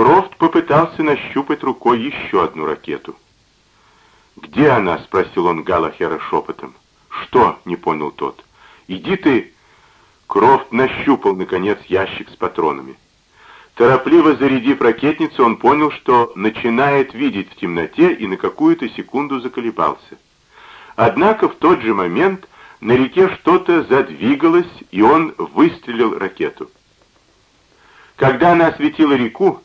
Крофт попытался нащупать рукой еще одну ракету. «Где она?» — спросил он Галахера шепотом. «Что?» — не понял тот. «Иди ты!» Крофт нащупал, наконец, ящик с патронами. Торопливо зарядив ракетницу, он понял, что начинает видеть в темноте и на какую-то секунду заколебался. Однако в тот же момент на реке что-то задвигалось, и он выстрелил ракету. Когда она осветила реку,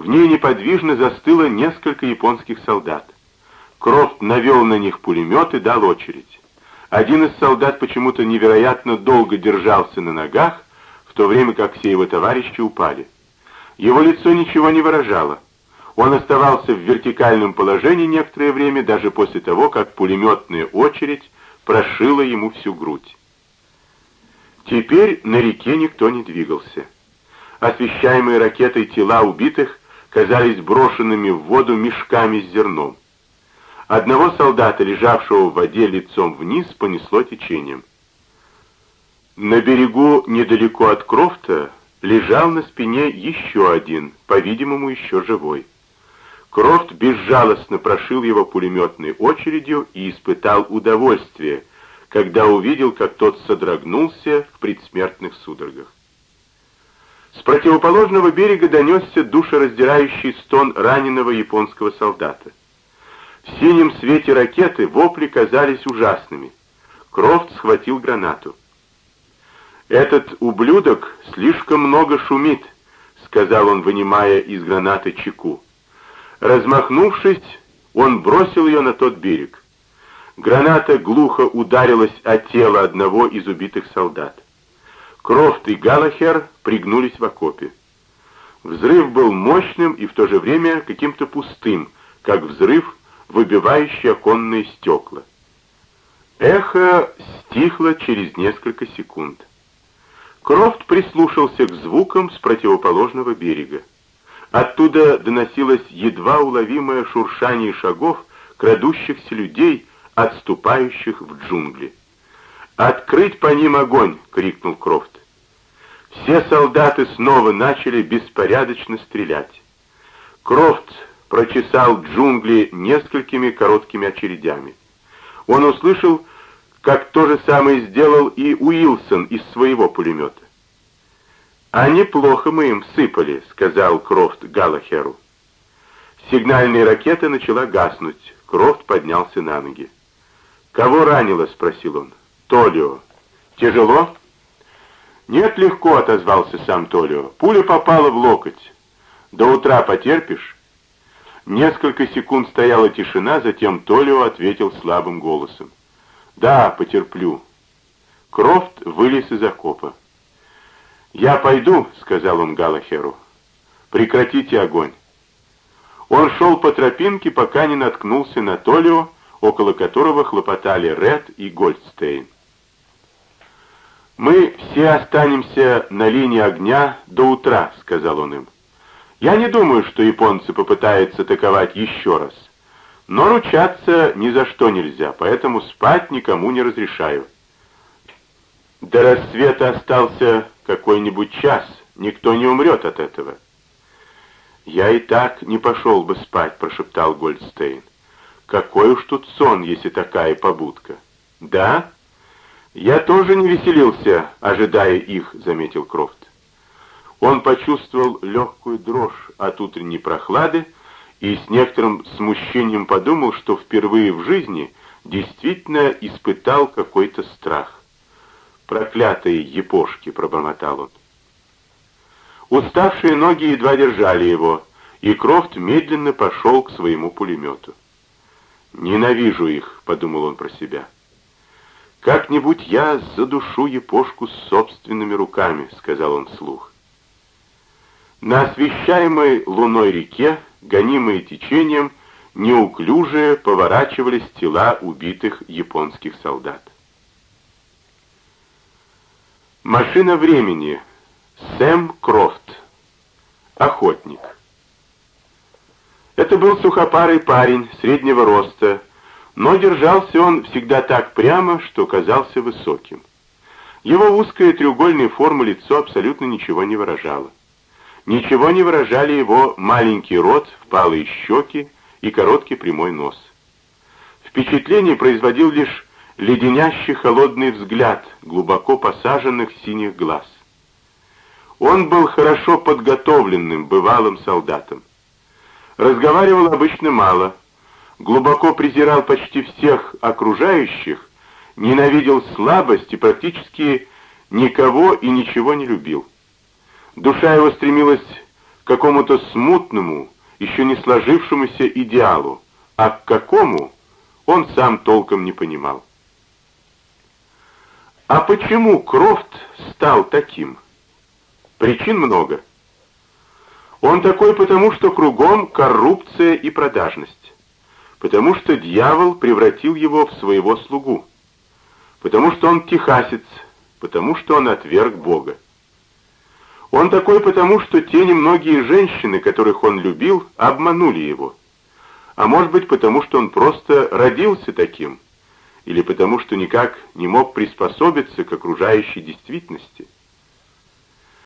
в ней неподвижно застыло несколько японских солдат. Крофт навел на них пулемет и дал очередь. Один из солдат почему-то невероятно долго держался на ногах, в то время как все его товарищи упали. Его лицо ничего не выражало. Он оставался в вертикальном положении некоторое время, даже после того, как пулеметная очередь прошила ему всю грудь. Теперь на реке никто не двигался. Освещаемые ракетой тела убитых казались брошенными в воду мешками с зерном. Одного солдата, лежавшего в воде лицом вниз, понесло течением. На берегу, недалеко от Крофта, лежал на спине еще один, по-видимому, еще живой. Крофт безжалостно прошил его пулеметной очередью и испытал удовольствие, когда увидел, как тот содрогнулся в предсмертных судорогах. С противоположного берега донесся душераздирающий стон раненого японского солдата. В синем свете ракеты вопли казались ужасными. Крофт схватил гранату. «Этот ублюдок слишком много шумит», — сказал он, вынимая из гранаты чеку. Размахнувшись, он бросил ее на тот берег. Граната глухо ударилась о тело одного из убитых солдат. Крофт и Галахер пригнулись в окопе. Взрыв был мощным и в то же время каким-то пустым, как взрыв выбивающий оконные стекла. Эхо стихло через несколько секунд. Крофт прислушался к звукам с противоположного берега. Оттуда доносилось едва уловимое шуршание шагов крадущихся людей, отступающих в джунгли. «Открыть по ним огонь!» — крикнул Крофт. Все солдаты снова начали беспорядочно стрелять. Крофт прочесал джунгли несколькими короткими очередями. Он услышал, как то же самое сделал и Уилсон из своего пулемета. «А неплохо мы им сыпали», — сказал Крофт Галлахеру. Сигнальная ракета начала гаснуть. Крофт поднялся на ноги. «Кого ранило?» — спросил он. «Толио. Тяжело?» «Нет, легко», — отозвался сам Толио. «Пуля попала в локоть. До утра потерпишь?» Несколько секунд стояла тишина, затем Толио ответил слабым голосом. «Да, потерплю». Крофт вылез из окопа. «Я пойду», — сказал он Галахеру. «Прекратите огонь». Он шел по тропинке, пока не наткнулся на Толио, около которого хлопотали Ред и Гольдстейн. «Мы все останемся на линии огня до утра», — сказал он им. Я не думаю, что японцы попытаются атаковать еще раз. Но ручаться ни за что нельзя, поэтому спать никому не разрешаю. До рассвета остался какой-нибудь час, никто не умрет от этого. «Я и так не пошел бы спать», — прошептал Гольдстейн. «Какой уж тут сон, если такая побудка». «Да?» «Я тоже не веселился, ожидая их», — заметил Крофт. Он почувствовал легкую дрожь от утренней прохлады и с некоторым смущением подумал, что впервые в жизни действительно испытал какой-то страх. «Проклятые епошки!» — пробормотал он. Уставшие ноги едва держали его, и Крофт медленно пошел к своему пулемету. «Ненавижу их», — подумал он про себя. «Как-нибудь я задушу епошку собственными руками», — сказал он вслух. На освещаемой луной реке, гонимые течением, неуклюже поворачивались тела убитых японских солдат. Машина времени. Сэм Крофт. Охотник. Это был сухопарый парень среднего роста, но держался он всегда так прямо, что казался высоким. Его узкая треугольная форма лицо абсолютно ничего не выражало. Ничего не выражали его маленький рот, впалые щеки и короткий прямой нос. Впечатление производил лишь леденящий холодный взгляд глубоко посаженных синих глаз. Он был хорошо подготовленным бывалым солдатом. Разговаривал обычно мало, глубоко презирал почти всех окружающих, ненавидел слабость и практически никого и ничего не любил. Душа его стремилась к какому-то смутному, еще не сложившемуся идеалу, а к какому он сам толком не понимал. А почему Крофт стал таким? Причин много. Он такой потому, что кругом коррупция и продажность. Потому что дьявол превратил его в своего слугу. Потому что он техасец, потому что он отверг Бога. Он такой потому, что те немногие женщины, которых он любил, обманули его. А может быть, потому что он просто родился таким, или потому что никак не мог приспособиться к окружающей действительности.